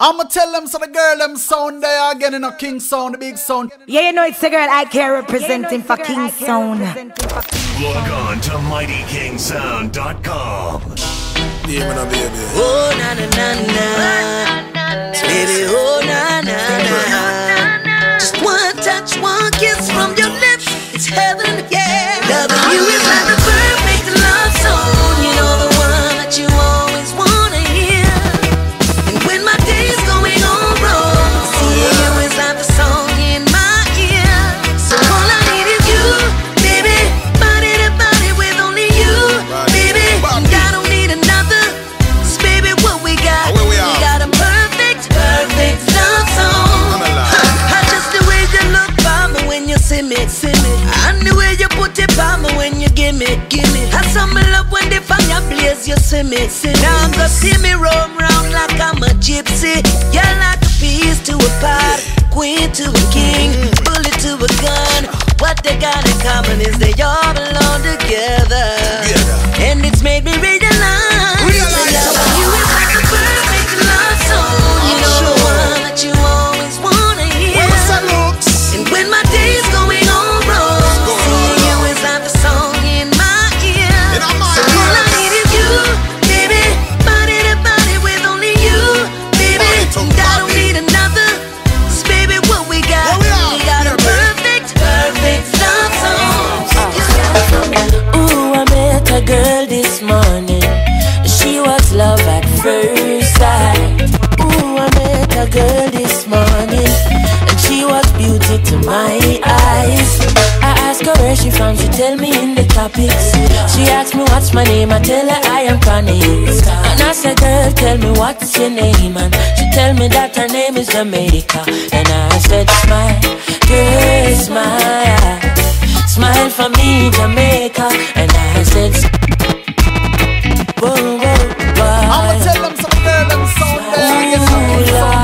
I'ma tell them so the girl them sound there again in a King sound, the big sound. Yeah, you know it's the girl I care representing for King Sound. Log on to mightyKingsound.com. Yeah, man, baby. Oh na na na na, baby. Oh na na na. Just one touch, one kiss from your lips, it's heaven, yeah. When blaze, you see me. Now I'm gonna see me roam round like I'm a gypsy. You're like a piece to a pot, queen to a king, bullet to a gun. What they got in common is they all belong together. And it's made me realize, to my eyes. I ask her where she from, she tell me in the topics. She asked me what's my name, I tell her I am Chronixx. And I said, girl, tell me what's your name. And she tell me that her name is Jamaica. And I said, smile, girl, smile. Smile for me, Jamaica. And I said, whoa, whoa, I'ma tell them so the girl them sound there again in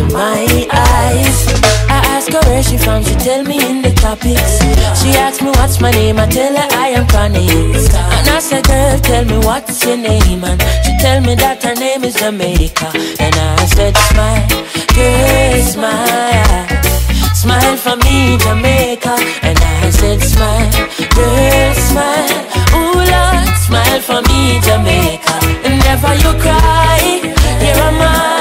beauty to my eyes. I asked her where she from, she tell me in the topics. She asked me what's my name, I tell her I am Chronixx. And I said, girl, tell me what's your name. And she tell me that her name is Jamaica. And I said, smile, girl, smile. Smile for me, Jamaica. And I said, smile, girl, smile. Ooh, Lord, smile for me, Jamaica. And never you cry, here am I.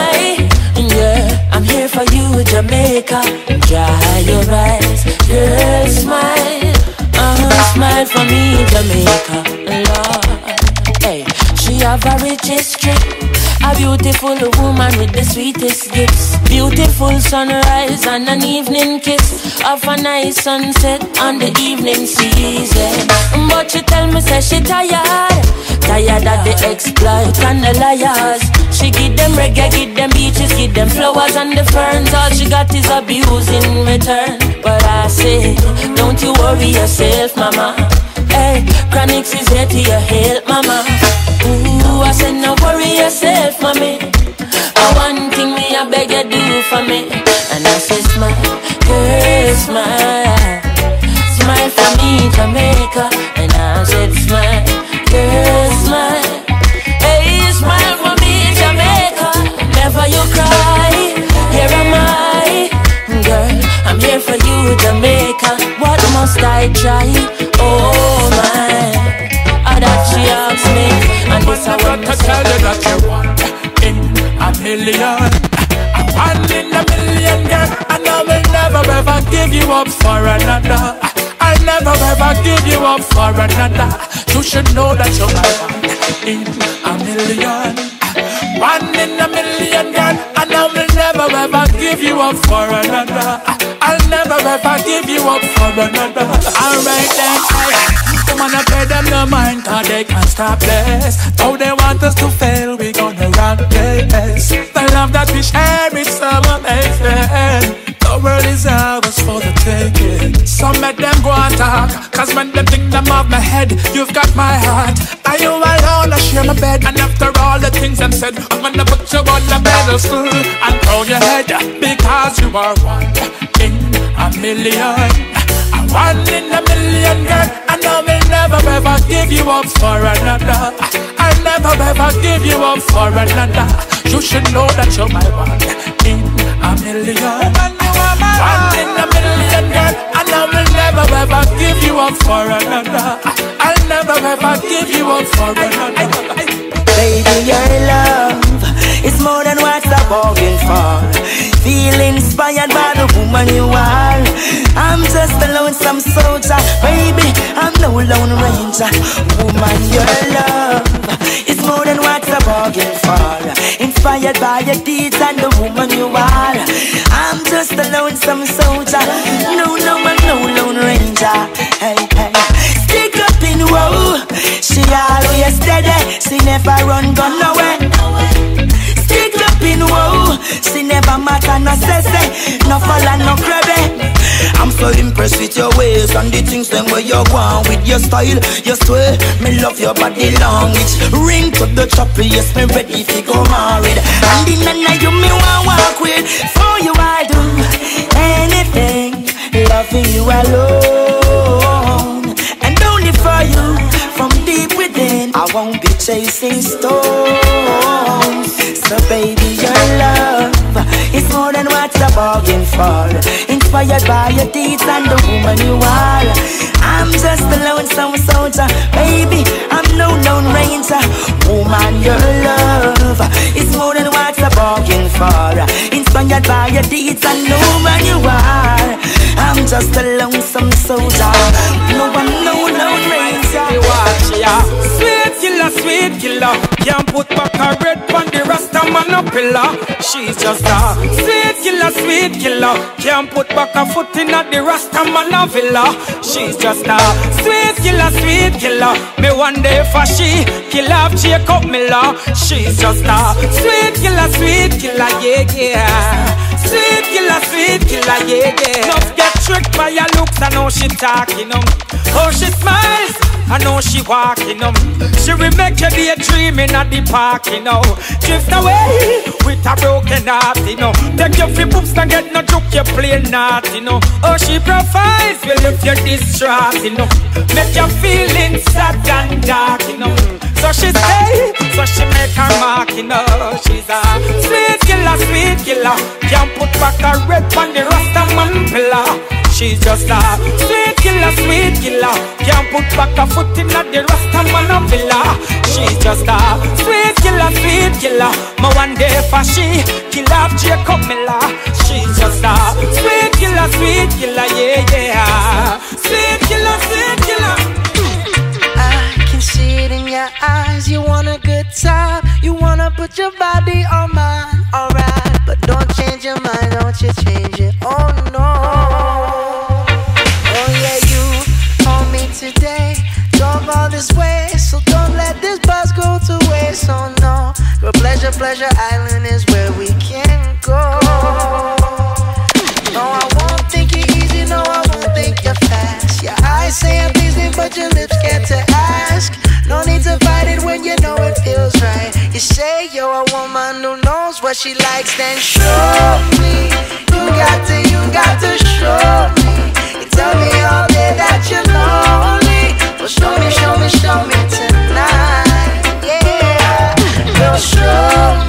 You, Jamaica. Dry your eyes, girl, smile. Uh, smile for me, Jamaica. Lord, hey, she have a rich history. A beautiful woman with the sweetest gifts. Beautiful sunrise and an evening kiss. Of a nice sunset on the evening season. But she tell me, say she tired. Tired of the exploit and the liars. She give them reggae, give them beaches, give them flowers and the ferns. All she got is abuse in return. But I say, don't you worry yourself, mama. Hey, Chronixx is here to your help, mama. I said, no worry yourself, mommy. I one thing me, I beg you do for me. And I said, smile, girl, smile. Smile for me, Jamaica. And I said, smile, girl, smile. Hey, smile for me, Jamaica. Never you cry. Here am I, girl. I'm here for you, Jamaica. What must I try? She asked me, and this I want to to tell you that you want in a million. A one in a million, girl. And I will never ever give you up for another. I'll never ever give you up for another. You should know that you're my one in a million. One in a million, girl. And I will never ever give you up for another. Ever give you up for another. Alright then, hey. Woman, I pay them no mind, cause they can't stop this. Though they want us to fail, we gonna rock this. The love that we share is so amazing. The world is ours for the taking. Some make them go and talk, cause when they think them off my head, you've got my heart. Are you alone? I share my bed, and after all the things I've said, I'm gonna put you on the pedestal and throw your head because you are one in a million. A one in a million, girl. And I will never ever give you up for another. I'll never ever give you up for another. You should know that you're my one in a million. One in a million, girl. And I will never ever give you up for another. I'll never ever give you up for another. Baby, your love is more than what I'm bargain for. Feel inspired by the woman you are. I'm just a lonesome soldier, baby. I'm no lone ranger. Woman, your love is more than what I'm bargain for. Inspired by your deeds and the woman you are. I'm just a lonesome soldier. No, no, I'm no lone ranger. Hey, hey. Stick up in woe. Always steady. She never run gun away. Stick up in woe. She never matter no say no fall and no crabby. I'm so impressed with your ways and the things them where you want with your style, your sway. Me love your body language. Ring to the chopper, yes me ready to go married. And the night you me want walk with. For you I do anything, loving you alone, I won't be chasing stones. So baby, your love is more than what I bargain for. Inspired by your deeds and the woman you are. I'm just a lonesome soldier, baby. I'm no lone ranger. Woman, your love is more than what I bargain for. Inspired by your deeds and the woman you are. I'm just a lonesome soldier. No one, no lone ranger. watch ya. Sweet killer, sweet killer. Can't put back a red on the rasta man a pillar. She's just a sweet killer, sweet killer. Can't put back a foot in at the rasta man a villa. She's just a sweet killer, sweet killer. Me one day for she kill off Jacob Miller. She's just a sweet killer, sweet killer, yeah, yeah. Sweet killer, sweet killer, yeah, yeah. Love get tricked by your looks, I know she talking um. Oh, she smiles, I know she walking um. She will make you be a dreaming at the park, you know. Drift away with a broken heart, you know. Take your free books and get no joke, you play not, you know. Oh, she provides, will if you're distraught, you know. Make you feeling sad and dark, you know. So she stay, so she make her mark, you know. She's a sweet killer, sweet killer. Can't put back a red on the Rasta man pillar. She's just a sweet killer, sweet killer. Can't put back a foot in the Rasta man villa. She's just a sweet killer, sweet killer. My one day for she kill off Jacob Miller. She's just a sweet killer, sweet killer, yeah, yeah. Sweet killer, sweet your eyes. You want a good time. You wanna put your body on mine. Alright, but don't change your mind. Don't you change it. Oh no. Oh yeah, you told me today. Drove all this way, so don't let this bus go to waste. Oh no. But pleasure, pleasure island is where we can You say you're a woman who knows what she likes, then show me. You got to, you got to show me. You tell me all day that you're lonely. Well, show me, show me, show me tonight. Yeah, girl, show me.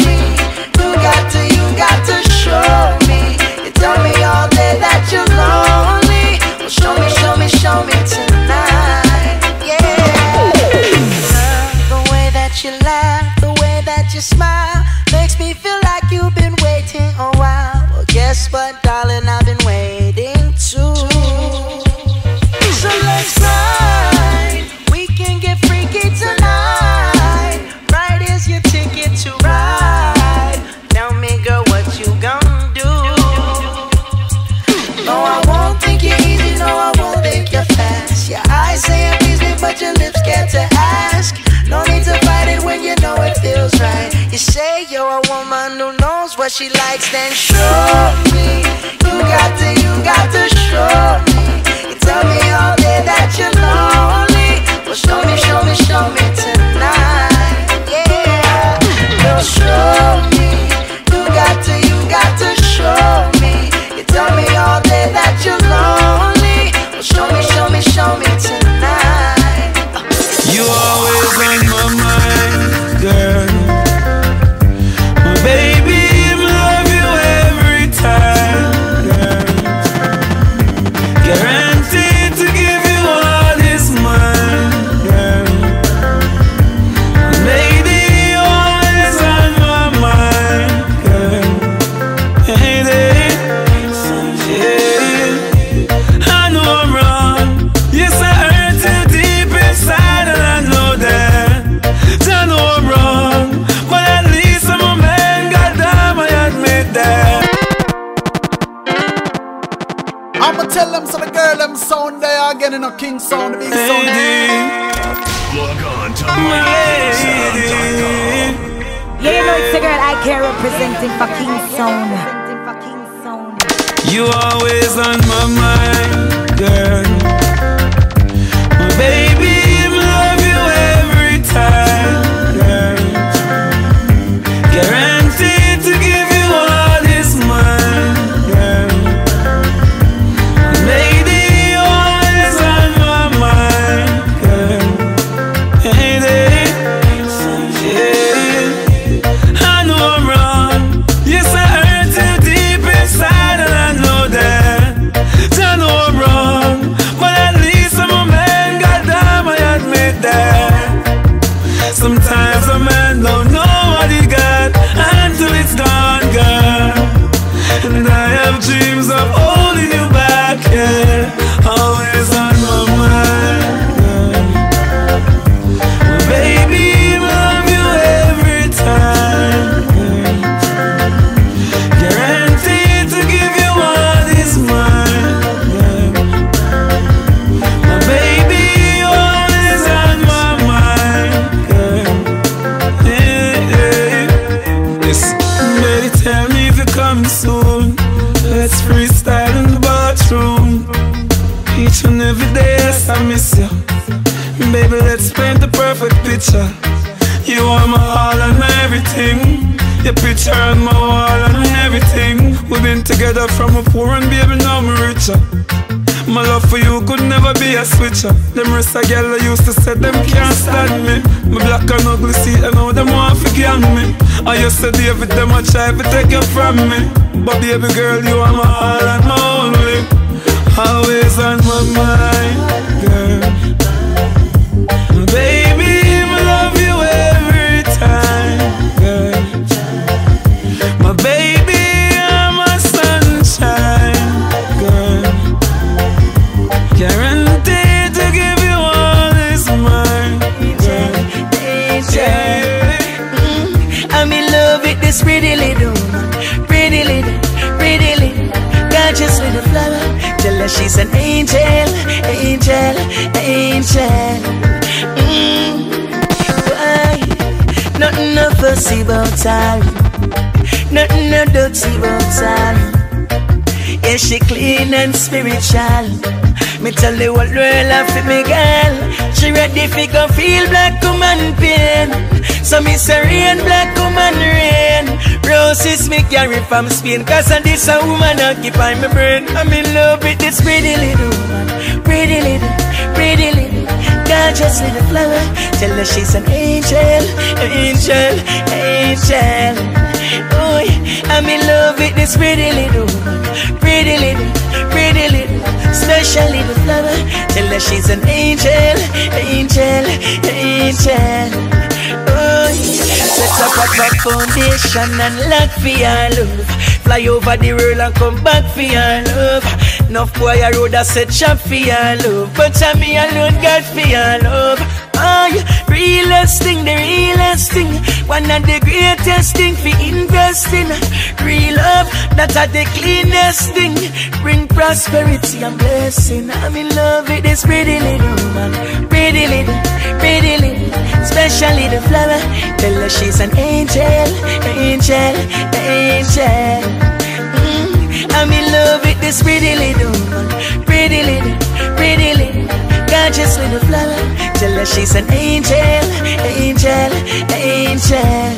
Rest of girl I used to say them can't stand me. My black and ugly see and now them want to gang me. I used to David them a try to take you from me. But baby girl, you are my all and my only. Always on my mind, girl. She's an angel, angel, angel. Mm. Why? Nothing no fussy about her, nothing no dirty about her. Yeah, she clean and spiritual. Me tell the whole world I me girl. She ready fi go feel black woman pain. So me say rain, black woman rain. Roses me carry from Spain. Cause of this a woman occupy my brain. I'm in love with this pretty little woman. Pretty little, pretty little. Gorgeous little flower. Tell her she's an angel, angel, angel. Oh, I'm in love with this pretty little woman. Pretty little, little. Special little flower. Tell her she's an angel, angel, angel. Oh, set up a foundation and lock for your love. Fly over the world and come back for your love. Enough boy a road a set shop for your love, but I me alone got for your love. Yeah, realest thing, the realest thing. One of the greatest thing for investing. Real love, that are the cleanest thing. Bring prosperity and blessing. I'm in love with this pretty little woman. Pretty little, pretty little, special little flower. Tell her she's an angel, angel, angel. Mm, I'm in love with this pretty little, pretty little, pretty little, gorgeous little flower. Tell her she's an angel, angel, angel.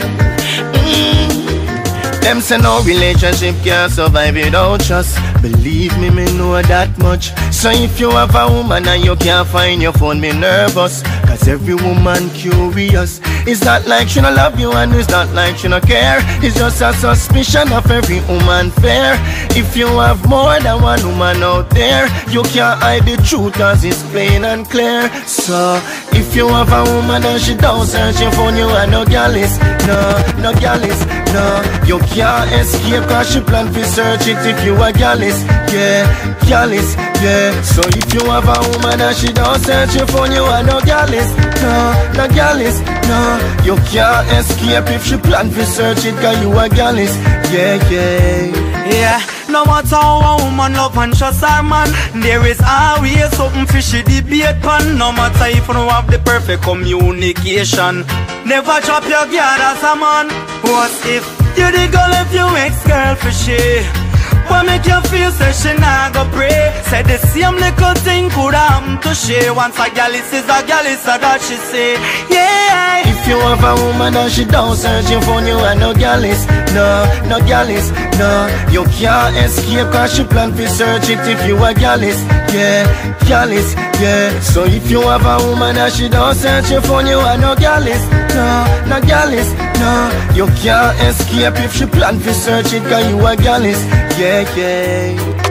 Mm. Them say no relationship can survive without trust. Believe me, me know that much. So if you have a woman and you can't find your phone, me nervous. Cause every woman curious. It's not like she don't love you and it's not like she don't care. It's just a suspicion of every woman fair. If you have more than one woman out there, you can't hide the truth cause it's plain and clear. So if you have a woman and she don't search your phone, you are no gallus. No, no gallus. No, you can't escape cause she plan to search it if you a gallus. Yeah, gallus. Yeah. So if you have a woman and she don't search you phone, you are no gallus. No, no gallus. No, you can't escape if she plan to search it cause you a gallus. Yeah, yeah. Yeah, no matter how a woman love and trust her man There is always something fishy debate pan No matter if you have the perfect communication Never drop your guard as a man What if you the girl if you ex-girl for she what make you feel say she nah go pray Say the same little thing could happen to she Once a gal is a gal is a that she say Yeah If you have a woman and she don't search your phone, you are no gallus. No, no gallus. No, you can't escape cause she plan to search it if you a gallus. Yeah, gallus. Yeah. So if you have a woman and she don't search your phone, you are no gallus. No, no gallus. No, you can't escape if she plan to search it cause you a gallus. Yeah, yeah.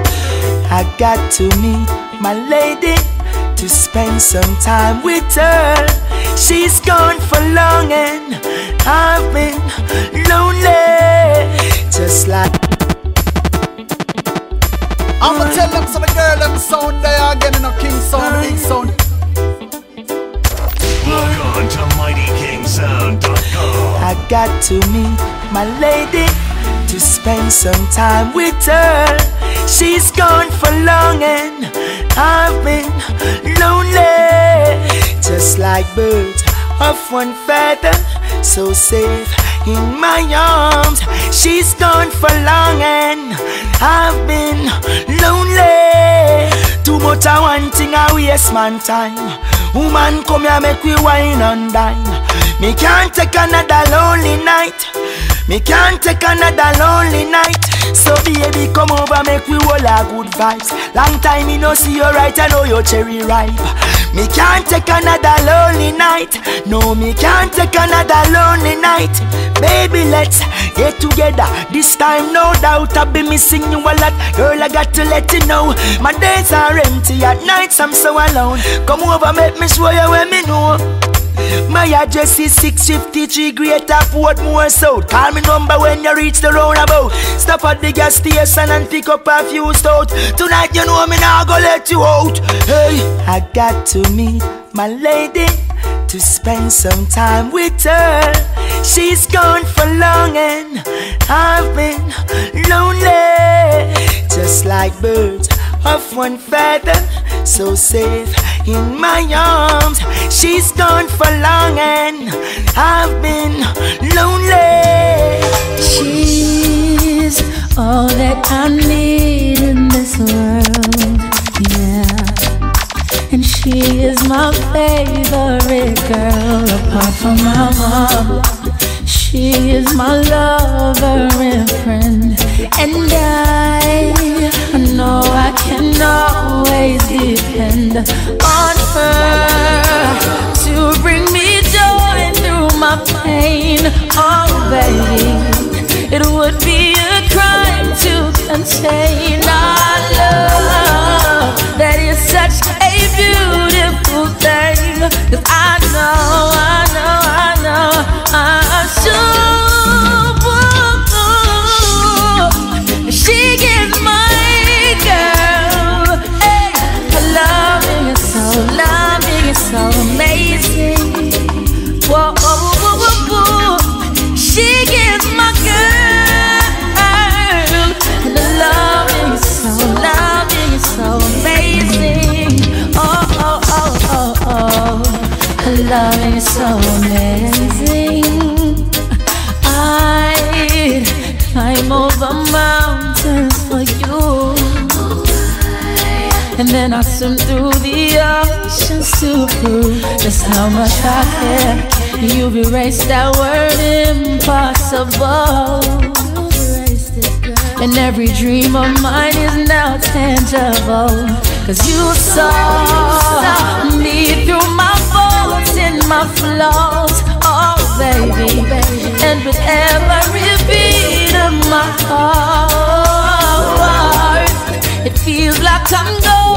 I got to meet my lady to spend some time with her. She's gone for long and I've been lonely, just like. I'ma tell them so the girl them sound there again in a king sound, big sound. Log on to I got to meet my lady to spend some time with her. She's gone for long and I've been lonely, just like birds of one feather, so safe in my arms. She's gone for long and I've been lonely. Too much I one thing I waste man time. Woman come here make we wine and dine. Me can't take another lonely night. Me can't take another lonely night. So baby, come over, make we all a good vibes. Long time me no see you right, I know your cherry ripe. Me can't take another lonely night. No, me can't take another lonely night. Baby, let's get together. This time, no doubt, I'll be missing you a lot. Girl, I got to let you know. My days are empty at nights, I'm so alone. Come over, make me swear you where me know. My address is 653 Greater Portmore South. Call me number when you reach the roundabout. Stop at the gas station and pick up a few stout. Tonight you know me now go let you out. Hey, I got to meet my lady to spend some time with her. She's gone for long and I've been lonely, just like birds of one feather, so safe in my arms. She's gone for long and I've been lonely. She's all that I need in this world, yeah. And she is my favorite girl, apart from my mom. She is my lover and friend, and I, know I can always depend on her to bring me joy through my pain. Oh, baby, it would be a crime to contain our love. That is such a beautiful thing. 'Cause I know, then I swim through the oceans to prove just how much I care. You've erased that word impossible. And every dream of mine is now tangible. Cause you saw me through my faults and my flaws. Oh, baby. And with every beat of my heart, it feels like I'm going.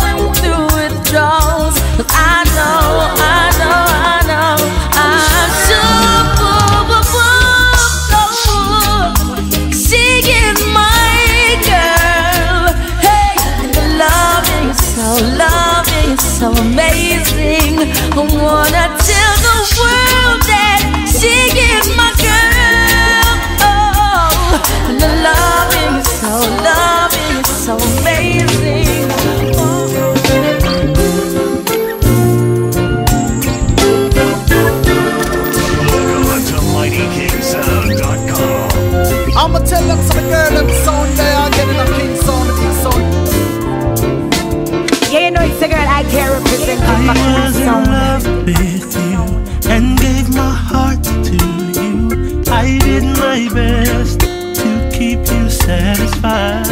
satisfied.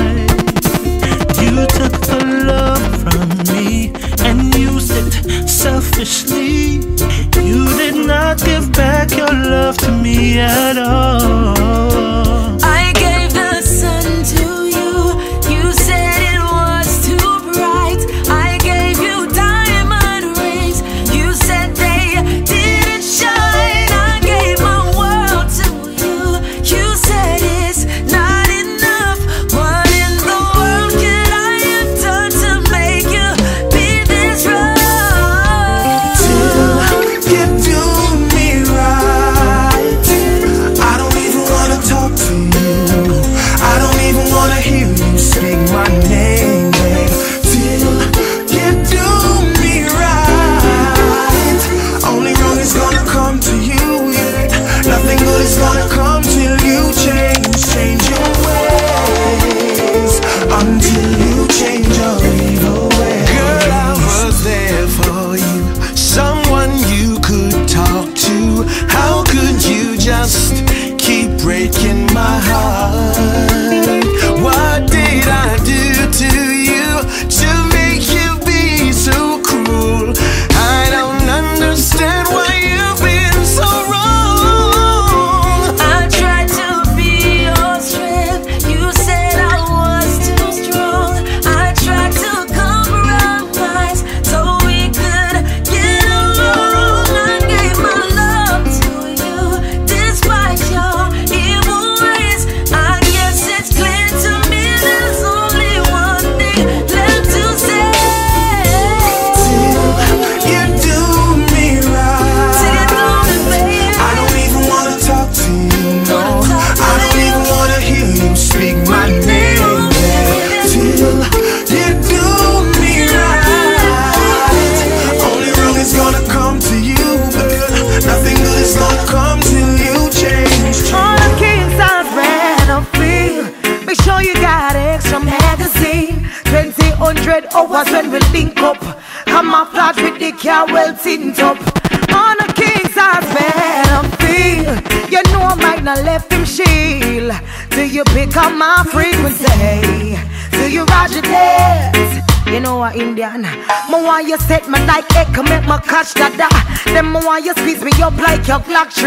lakh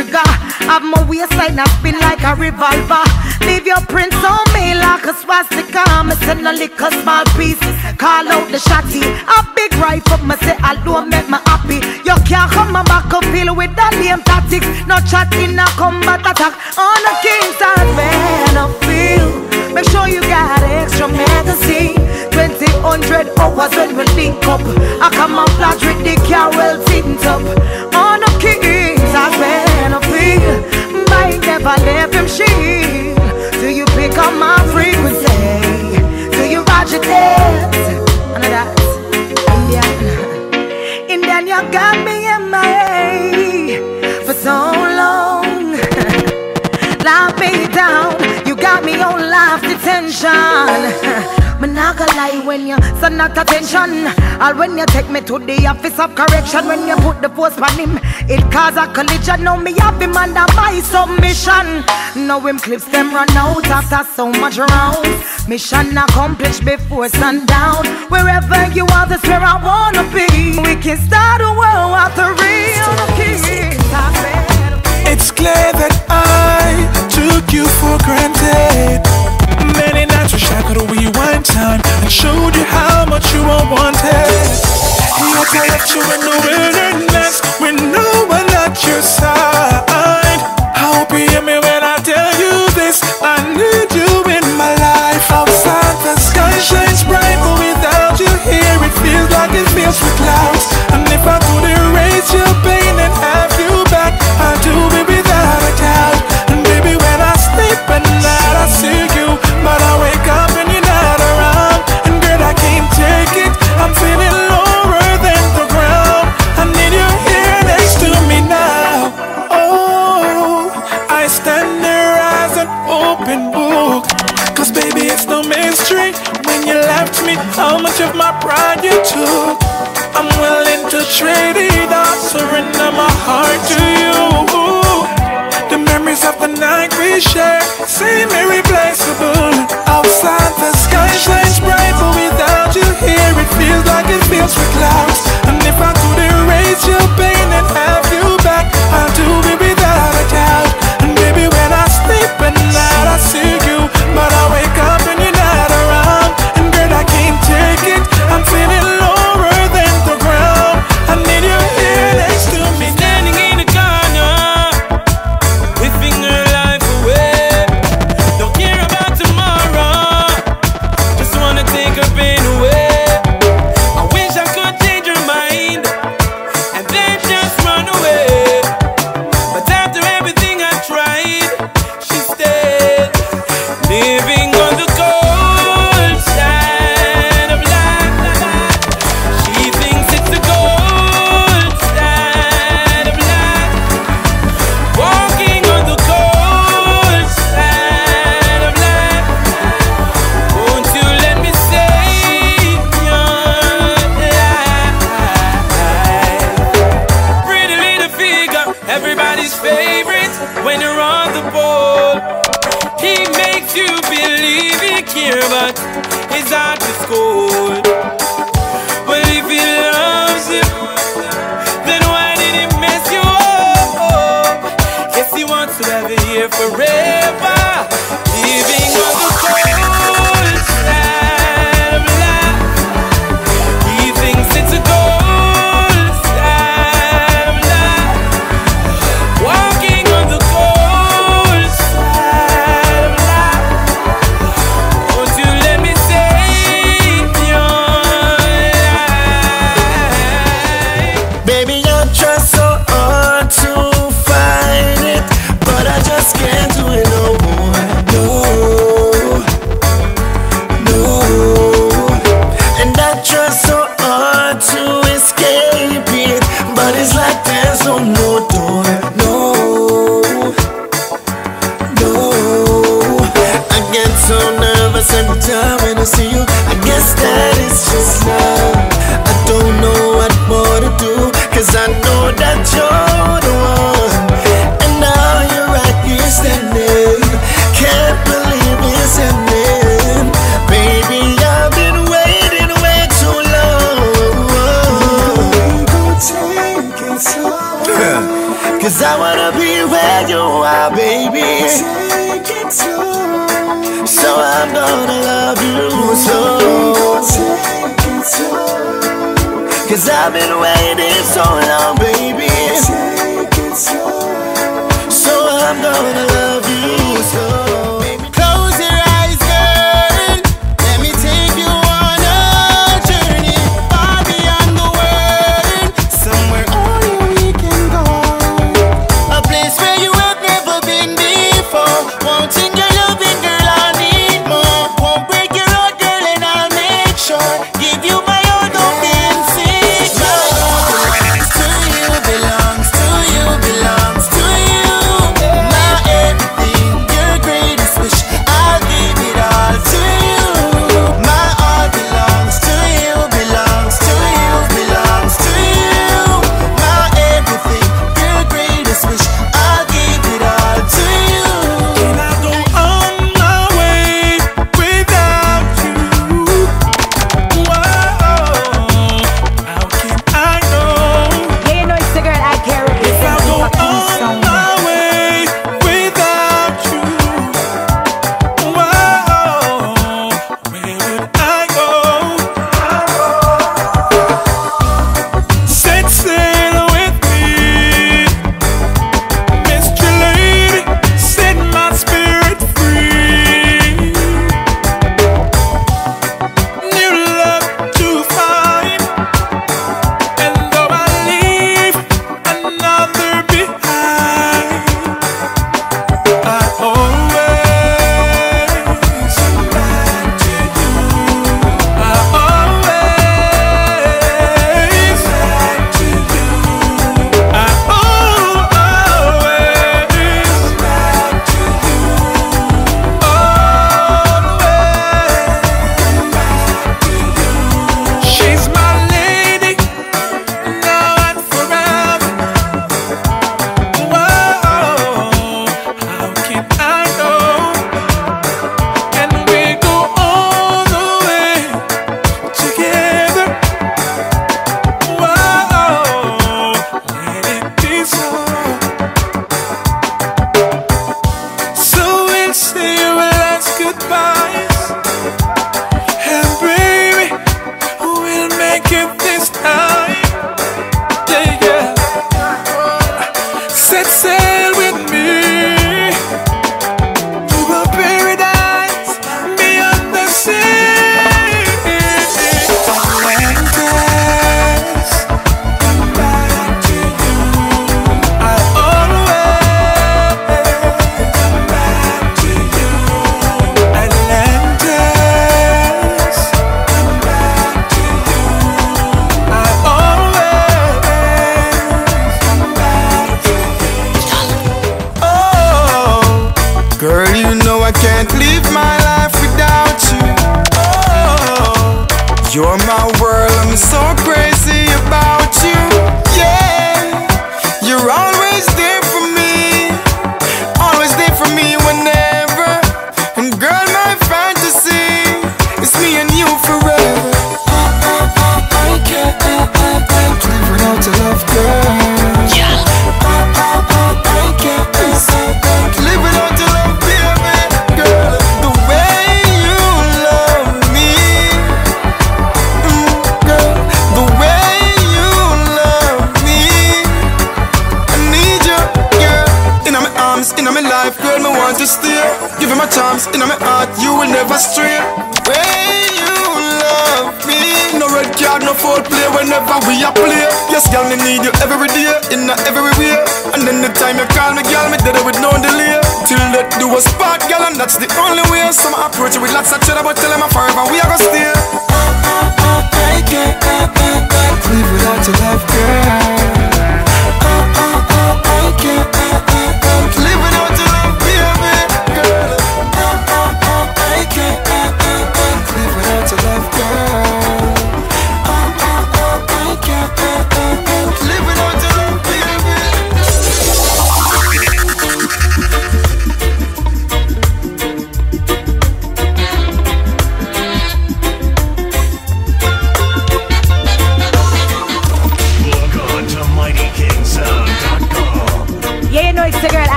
and not attention. All when you take me to the office of correction, when you put the post on him, it cause a collision. Now me have him under my submission. Now him clips them run out after so much rounds. Mission accomplished before sundown. Wherever you are, that's where I wanna be. We can start a world out the real. It's clear that I took you for granted. I could rewind time and showed you how much you were wanted. Yet I let you in the wilderness when no one at your side. How be me when I tell you this? I need you in my life. Outside the sky shines bright, but without you here, it feels like it fills with clouds. And if I could erase your pain and I I'm willing to trade it all, surrender my heart to you. The memories of the night we shared seem irreplaceable. Outside the sky shines bright, but without you here, it feels like it feels for clouds. And if I could erase you, baby.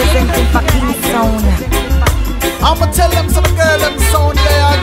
representing for King Sound. I'ma tell them some girl them sound they are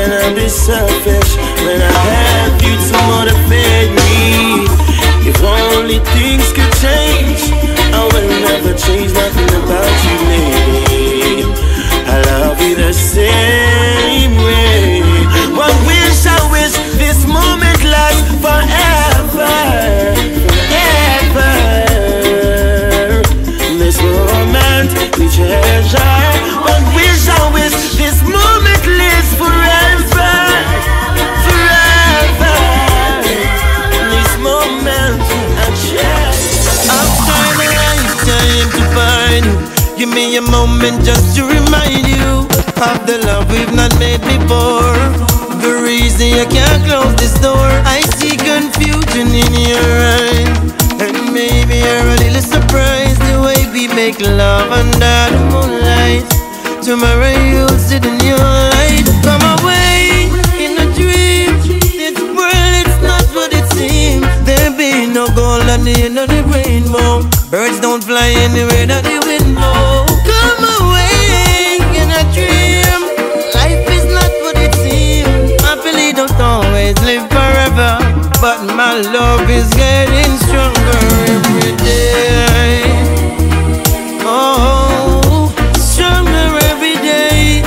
can I be selfish when I have you to motivate me? If only things could moment just to remind you of the love we've not made before. The reason you can't close this door, I see confusion in your eyes. And maybe you're a little surprised the way we make love under the moonlight. Tomorrow you'll sit in your light. Come away in a dream. This world it's not what it seems. There be no gold at the end of the rainbow. Birds don't fly anywhere that the always live forever. But my love is getting stronger every day. Oh, stronger every day.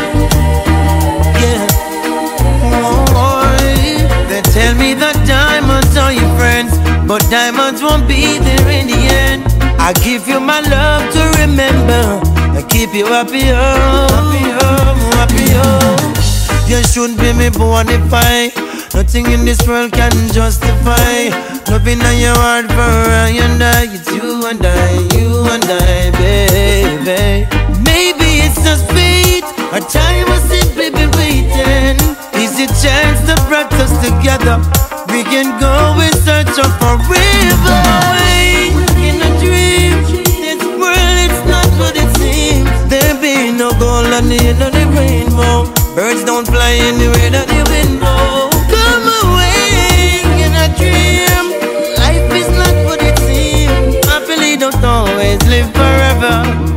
Yeah. Oh, they tell me that diamonds are your friends, but diamonds won't be there in the end. I give you my love to remember. I keep you happy, oh, happy, oh, happy, oh. You should be me bonify. Nothing in this world can justify. Loving on your heart for I and I It's you and I, you and I, baby. Maybe it's just fate Our time has simply been waiting. Is a chance to bring us together? We can go in search of forever In a dream. This world it's not what it seems. There be no gold at the end of the rainbow. Birds don't fly anywhere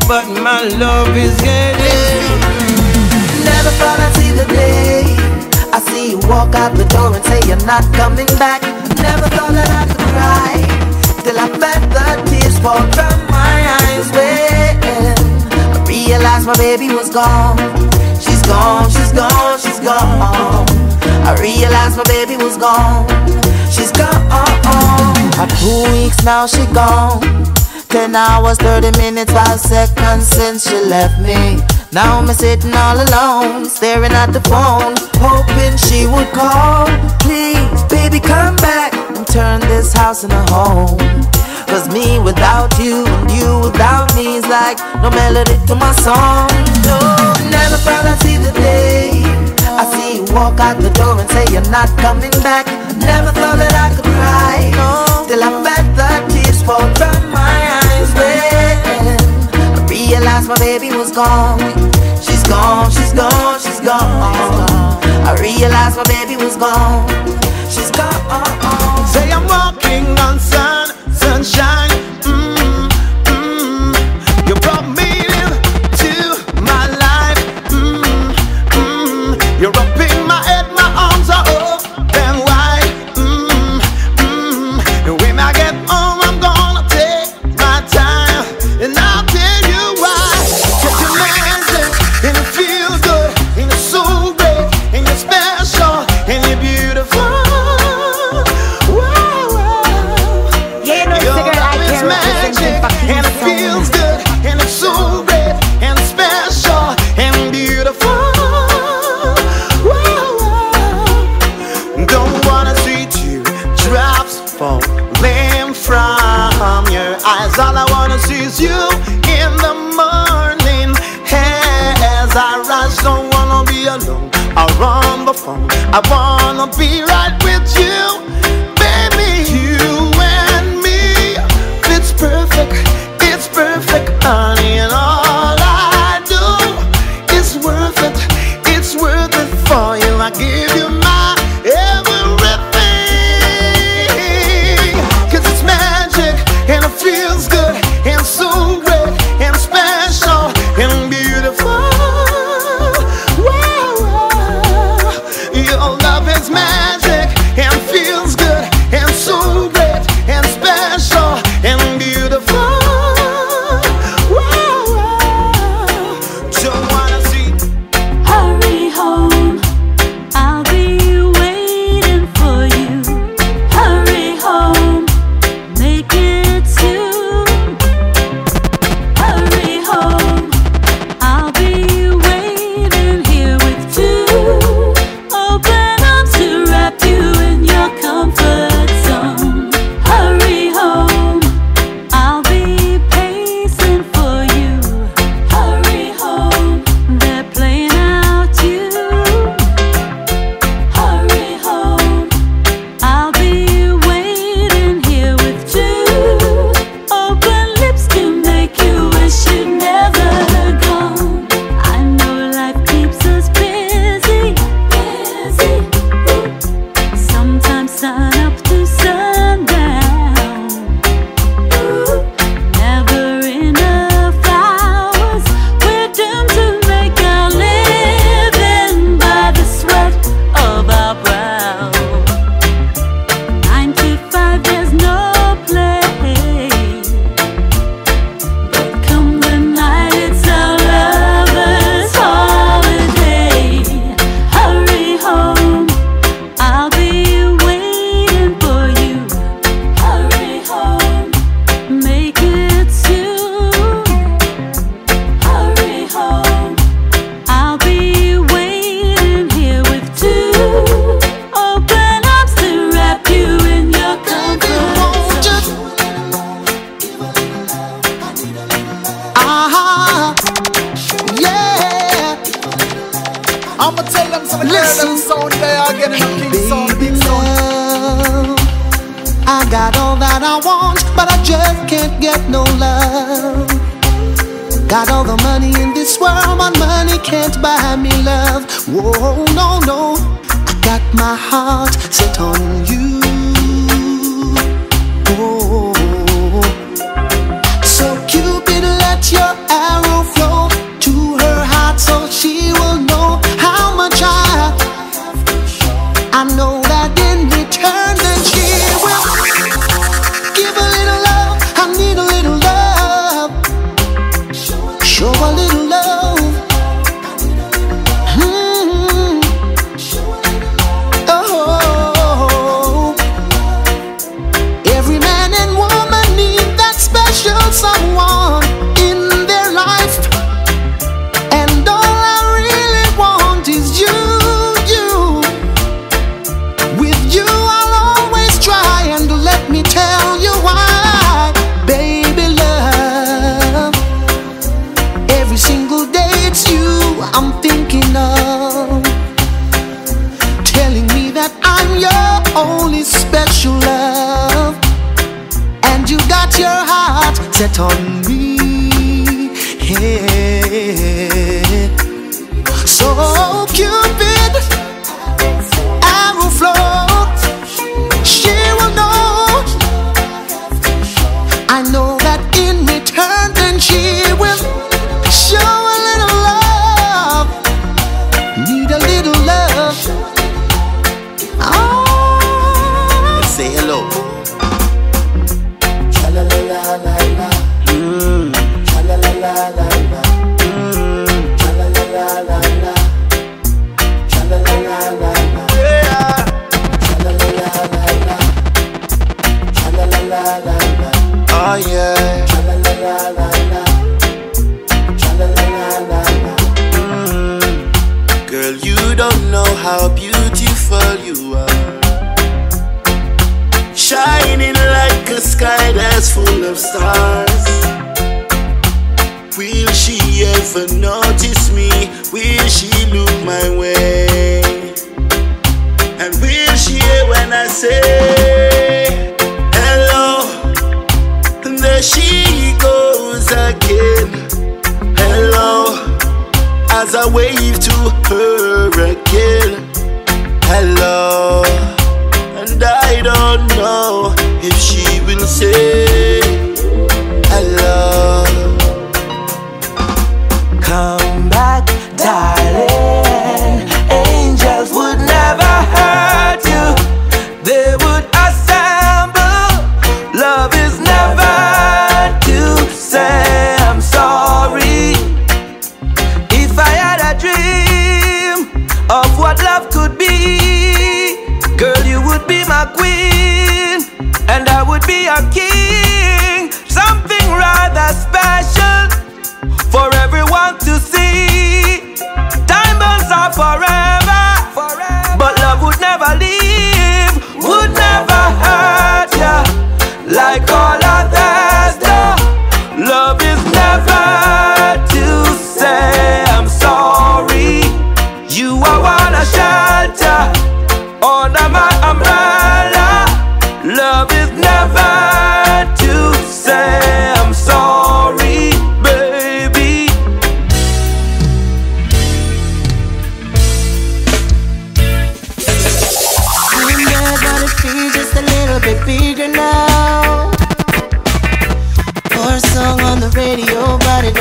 But my love is getting Never thought I'd see the day. I see you walk out the door and say you're not coming back. Never thought that I could cry Till I felt the tears fall from my eyes. When I realized my baby was gone. She's gone, she's gone, she's gone. I realized my baby was gone. She's gone. A two weeks now she gone Ten hours, thirty minutes, five seconds since she left me now I'm sitting all alone, staring at the phone, hoping she would call. Please, baby, come back and turn this house into a home. Cause me without you and you without me is like no melody to my song. No, never thought I'd see the day. I see you walk out the door and say you're not coming back. Never thought that I could cry. No, Realized my baby was gone. She's gone, she's gone, she's gone. I realized my baby was gone. She's gone. Say I'm walking on sun, sunshine. Mm, I wanna see you in the morning. Hey, as I rise, don't wanna be alone. I run the phone. I wanna be right with you.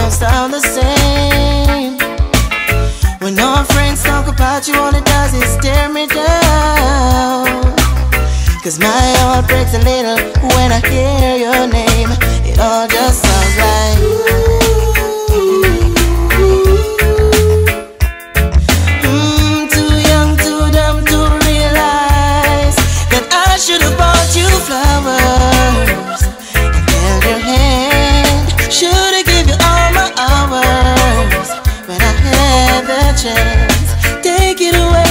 don't sound the same. When all friends talk about you, all it does is tear me down. Cause my heart breaks a little when I hear your name. It all just sounds like. chance. Take it away,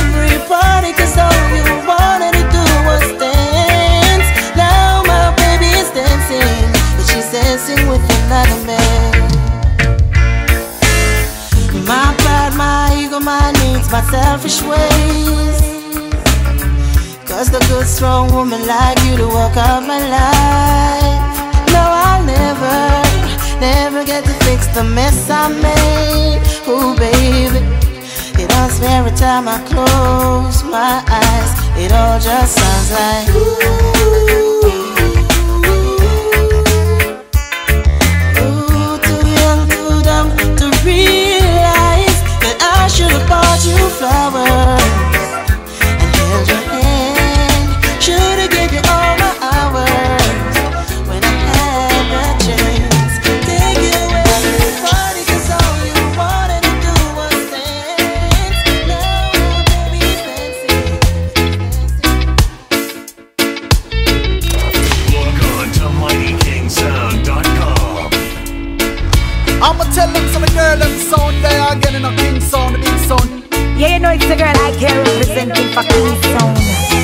cause all you wanted to do was dance. Now my baby is dancing, but she's dancing with another man. My pride, my ego, my needs, my selfish ways. Cause the good, strong woman like you to walk out my life. No, I'll never, never get to fix the mess I made. Oh, baby every time I close my eyes, it all just sounds like. Ooh, ooh too young, too dumb to realize that I should have bought you flowers and held your hand. Should have I care representing for King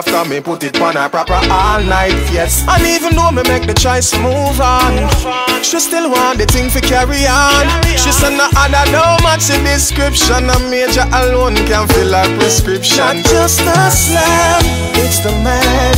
after me put it on her proper all night, yes. And even though me make the choice to move on, she still want the thing to carry on. She said no other no match the description, a major alone can fill her prescription. Not just a slam, it's the man.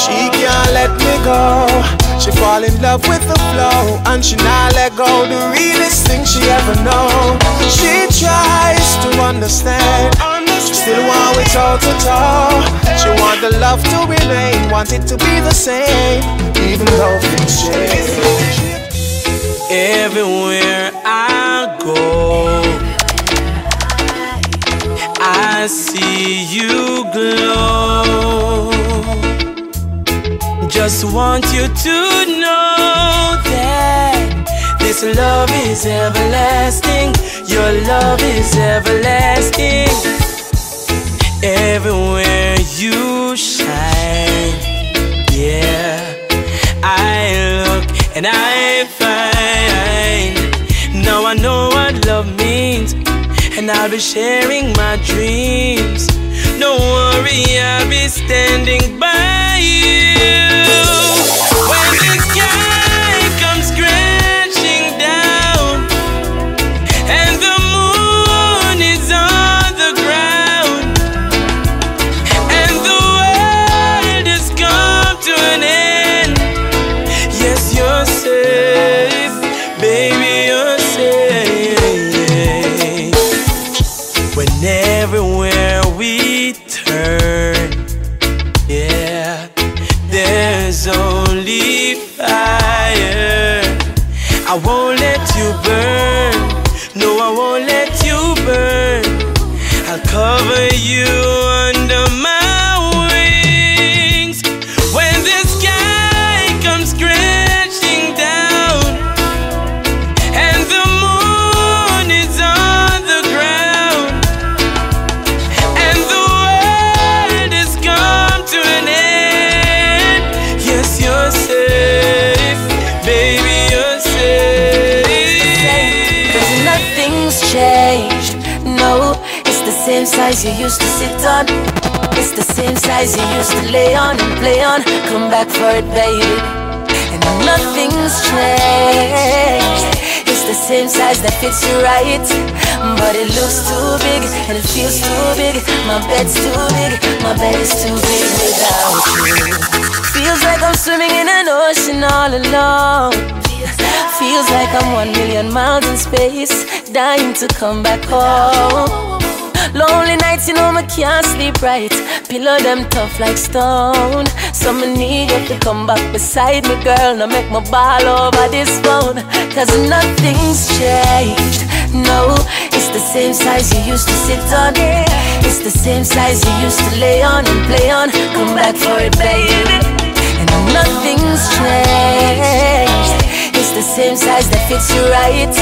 She can't let me go. She fall in love with the flow, and she not let go. The realest thing she ever know. She tries to understand. She still want it toe to talk. She want the love to remain, want it to be the same, even though things change. Everywhere I go, I see you glow. Just want you to know that this love is everlasting. Your love is everlasting. Everywhere you shine, yeah. I look and I find. Now I know what love means, and I'll be sharing my dreams. Don't worry, I'll be standing by you. Size you used to sit on. It's the same size you used to lay on and play on. Come back for it, baby. And nothing's changed. It's the same size that fits you right. But it looks too big and it feels too big. My bed's too big. My bed is too big without you. Feels like I'm swimming in an ocean all alone. Feels like I'm one million miles in space, dying to come back home. Lonely nights, you know, me can't sleep right. Pillow them tough like stone. So me need you to come back beside me, girl. Now make my ball over this phone. Cause nothing's changed. No, it's the same size you used to sit on. It's the same size you used to lay on and play on. Come back for it, baby. And nothing's changed. The same size that fits you right.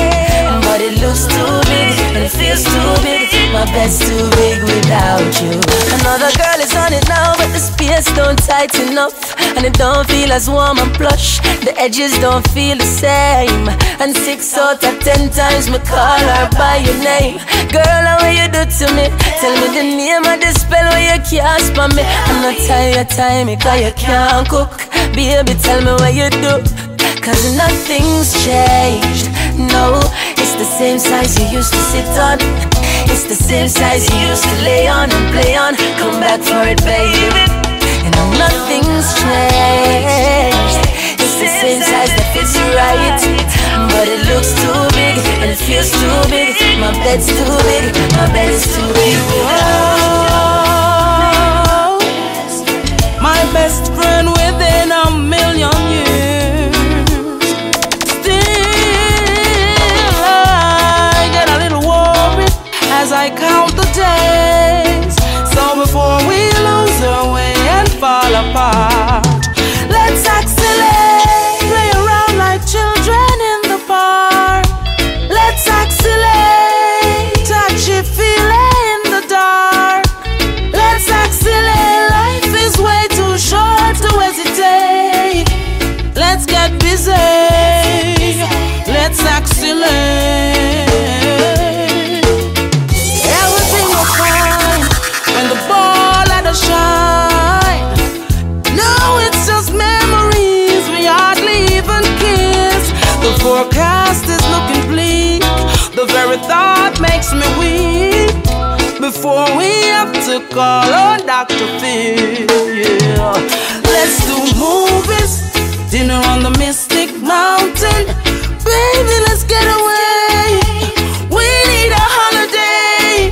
But it looks too big and it feels too big. My bed's too big without you. Another girl is on it now, but the space don't tighten up. And it don't feel as warm and plush. The edges don't feel the same. And six out of ten times me call her by your name. Girl, how you do to me? Tell me the name of the spell where you cast on me. I'm not tired of time because you can't cook. Baby, tell me what you do. Cause nothing's changed. No, it's the same size you used to sit on. It's the same size you used to lay on and play on. Come back for it, baby. You know nothing's changed. It's the same size that fits you right. But it looks too big and it feels too big. My bed's too big, my bed is too big. Oh, My best friend within a million as I count to call on Dr. Phil, yeah. Let's do movies, dinner on the Mystic Mountain. Baby, let's get away. We need a holiday.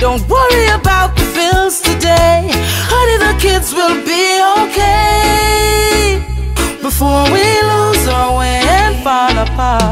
Don't worry about the bills today. Honey, the kids will be okay. Before we lose our way and fall apart.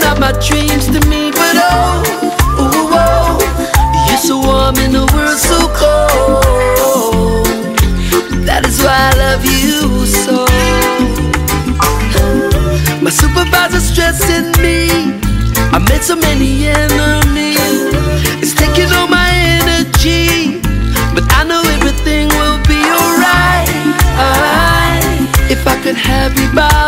Woman my dreams to me. But oh, ooh, oh, you're so warm in a world so cold. That is why I love you so. My supervisor's stressing me. I made so many enemies. It's taking all my energy. But I know everything will be. Alright. If I could have you by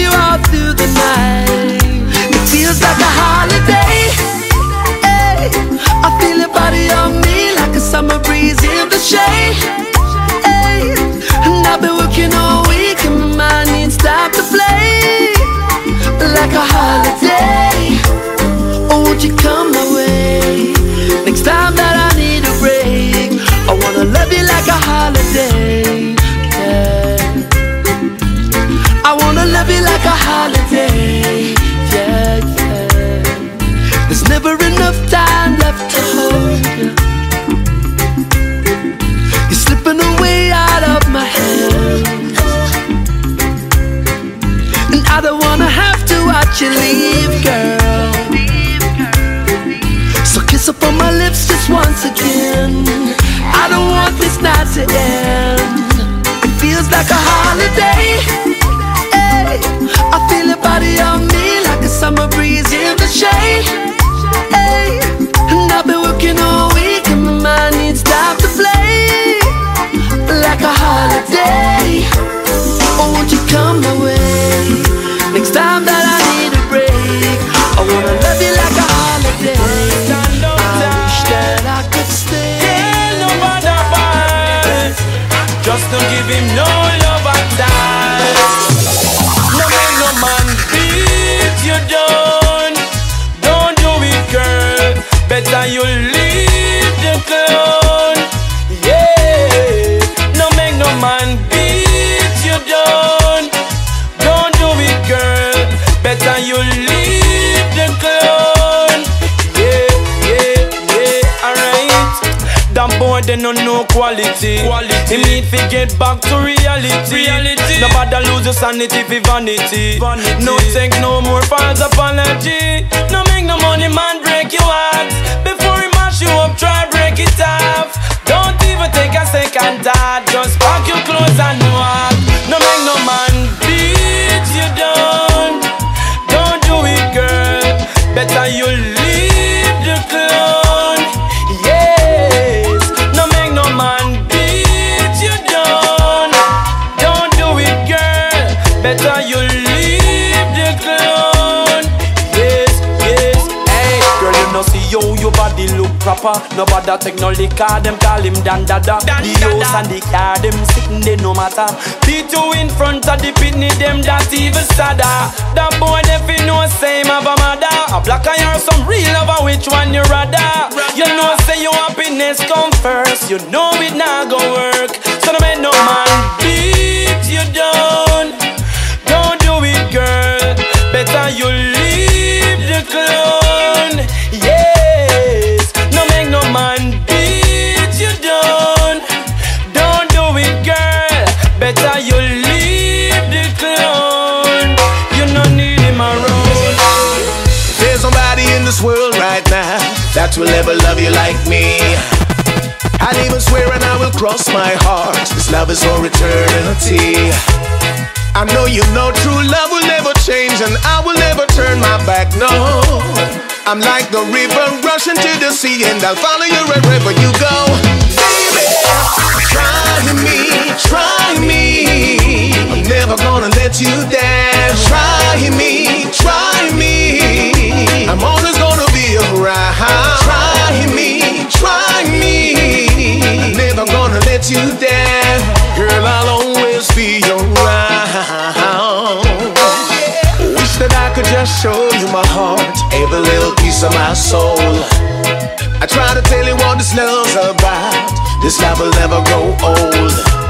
you all through the night, it feels like a holiday. Hey, I feel your body on me like a summer breeze in the shade. Hey, and I've been working all week and my mind needs time to play. Like a holiday. Oh, won't you come my way? Next time that I don't wanna have to watch you leave, girl. So kiss up on my lips just once again. I don't want this night to end. It feels like a holiday. Hey, I feel your body on me like a summer breeze in the shade. Hey, and I've been working all week and my mind needs time to play. Like a holiday. Oh, won't you come my way? I wanna love you like a holiday. I wish that I could stay. About Just don't give him no love. No no man beat you down. Don't do it, girl. Better you leave the. Yeah. No no man beat you down. Don't do it, girl. Better you they no know quality. quality. He need to get back to reality. reality. Nobody lose your sanity for vanity. vanity. No take no more false apology. No make no money man break your heart. Before he mash you up, try papa. Nobody take no liquor, them call him Don Dada. The house and the car, them sitting there no matter. P2 in front of the pitney, them that even sadder. That boy, if you know, same have a mother. A black eye or some real lover, which one you rather? You know, say your happiness come first. You know it not go work. So no make no man beat you down. Don't do it, girl. Better you leave the clone. Yes. No make no man beat you down. Don't do it, girl. Better you leave the clone. You no need him around. There's nobody in this world right now that will ever love you like me. I'll even swear and I will cross my heart. This love is for eternity. I know you know true love will never change and I will never turn my back, no. I'm like the river rushing to the sea and I'll follow you wherever you go. Baby, try me, try me. I'm never gonna let you down. Try me, try me. I'm always be. Try me, try me. I'm never gonna let you down. Girl, I'll always be around. Wish that I could just show you my heart, every little piece of my soul. I try to tell you what this love's about. This love will never grow old.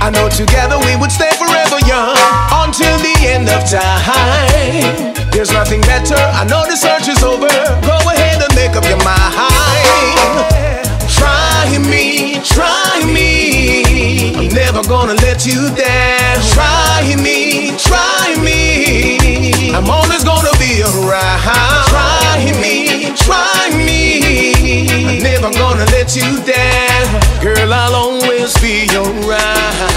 I know together we would stay forever young until the end of time. There's nothing better. I know the search is over. Go ahead and make up your mind. Try me, try me. I'm never gonna let you down. Try me, try me. I'm always gonna be around. Try me, try me. I'm never gonna let you down. Girl, I'll always be around.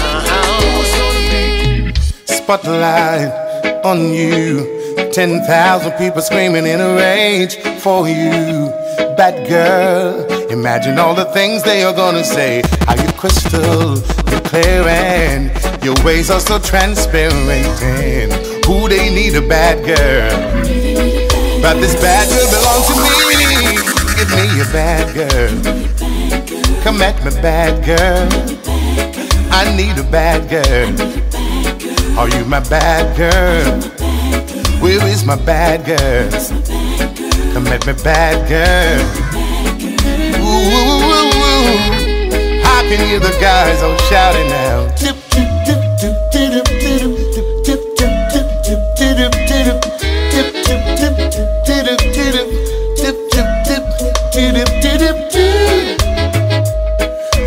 Spotlight on you. 10,000 people screaming in a rage for you. Bad girl, imagine all the things they are gonna say. How you crystal, clear and your ways are so transparent. And who they need a bad girl. But this bad girl belongs to me. Give me a bad girl. Come at me, bad girl. I need a bad girl. Are you my bad girl? Where is my bad girl? Come at me, bad girl. Ooh, ooh, ooh, ooh. Can hear the guys all shouting now. Tip, tip, tip, tip, tip, tip, tip, tip, tip, tip, tip.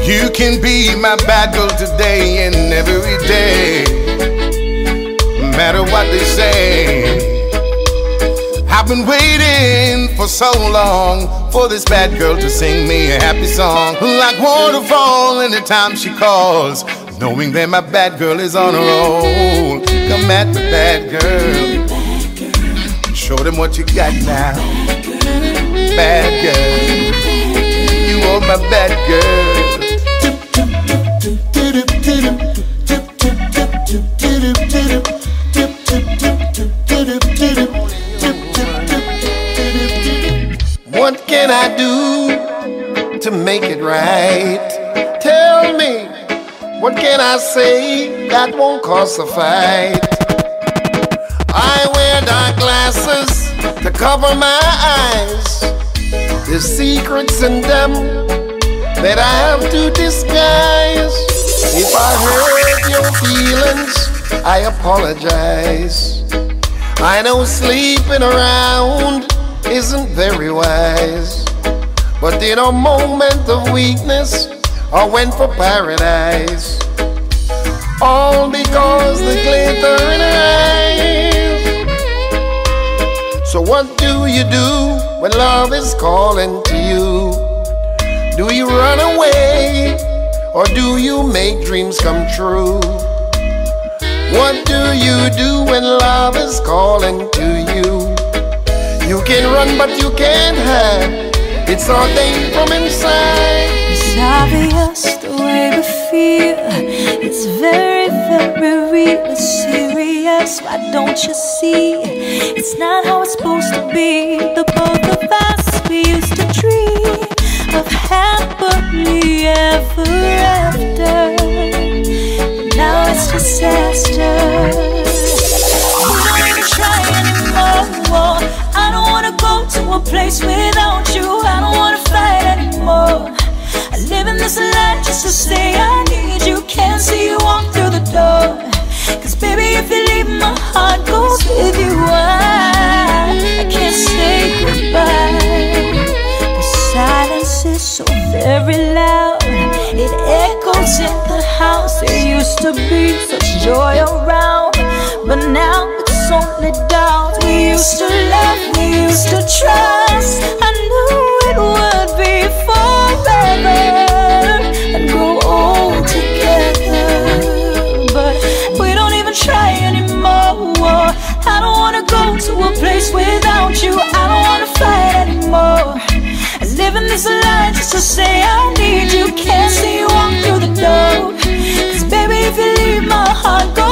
You can be my bad girl today and every day. Matter what they say. I've been waiting for so long for this bad girl to sing me a happy song. Like waterfall anytime she calls. Knowing that my bad girl is on a roll. Come at me, bad girl. Show them what you got now. Bad girl. You are my bad girl. Can I do to make it right? Tell me, what can I say that won't cause a fight? I wear dark glasses to cover my eyes. There's secrets in them that I have to disguise. If I hurt your feelings, I apologize. I know sleeping around isn't very wise. But in a moment of weakness, I went for paradise. All because the glitter in her eyes. So what do you do when love is calling to you? Do you run away or do you make dreams come true? What do you do when love is calling to you? You can run, but you can't hide. It's all ordained from inside. It's obvious the way we feel. It's very, very real. It's serious. Why don't you see? It's not how it's supposed to be. The both of us, we used to dream of happily ever after. Now it's disaster. We don't try anymore. I don't wanna go to a place without you. I don't wanna fight anymore. I live in this life just to say I need you. Can't see you walk through the door. Cause baby, if you leave, my heart goes with you. I, I can't say goodbye. The silence is so very loud. It echoes in the house. There used to be such joy around, but now only doubt. We used to love, we used to trust. I knew it would be forever and grow old together, but we don't even try anymore. I don't wanna go to a place without you. I don't wanna fight anymore. In this lie just to say I need you. Can't see you walk through the door. Cause baby, if you leave, my heart goes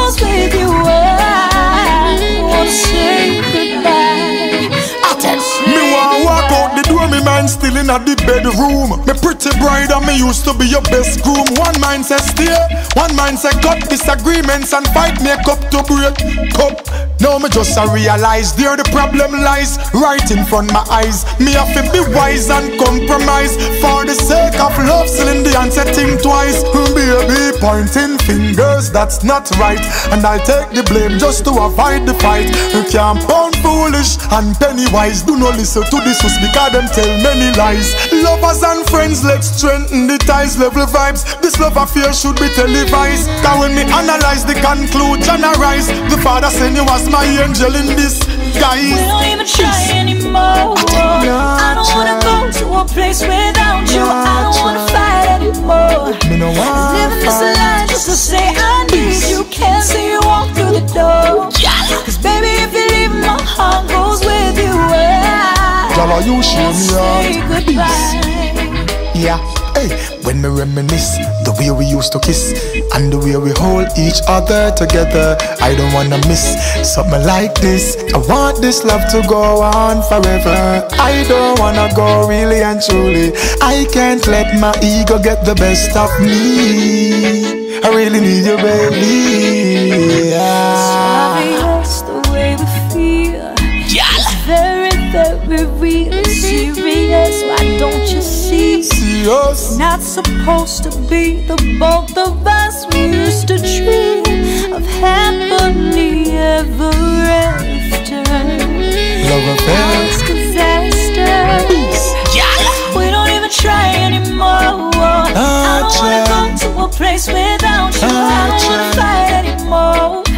me still in at the bedroom. Me pretty bride and me used to be your best groom. One mind says stay, one mind say cut disagreements and fight make up to break up. Now me just a realize there the problem lies right in front my eyes. Me have to be wise and compromise for the sake of love. Selling the answer think twice. Hmm, baby pointing fingers, that's not right. And I'll take the blame just to avoid the fight. You can't pound foolish and penny wise. Do not listen to this because them tell many lies. Lovers and friends, let's strengthen the ties, level vibes. This love affair should be televised. Cause when me analyze the conclusion arise, the father send you as my angel in this guise. We don't even try anymore. I don't wanna go to a place without you. I don't wanna fight anymore. Me no want Living this life just to say I need you. Can't see you walk through the door. Cause baby, if you leave, my heart goes with you. Are you share me heart. Yeah. Hey, when me reminisce the way we used to kiss and the way we hold each other together, I don't wanna miss something like this. I want this love to go on forever. I don't wanna go really and truly. I can't let my ego get the best of me. I really need you, baby. Yeah. Very real, serious. Why don't you see? Serious. Not supposed to be the both of us we used to dream of happily ever after. Love affair. It's disasters. We don't even try anymore. I don't wanna go to a place without you. I don't wanna fight anymore.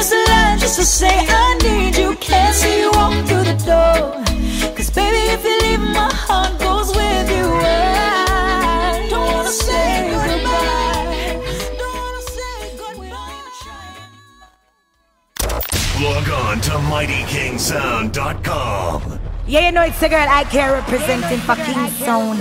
Living this life just to say I need you. Can't see you walk through the door. Cause baby, if you leave, my heart goes with you. I don't wanna say goodbye. Don't wanna say goodbye. Log on to MightyKingSound.com. Yeah, you know it's the girl I care representing for King Sound.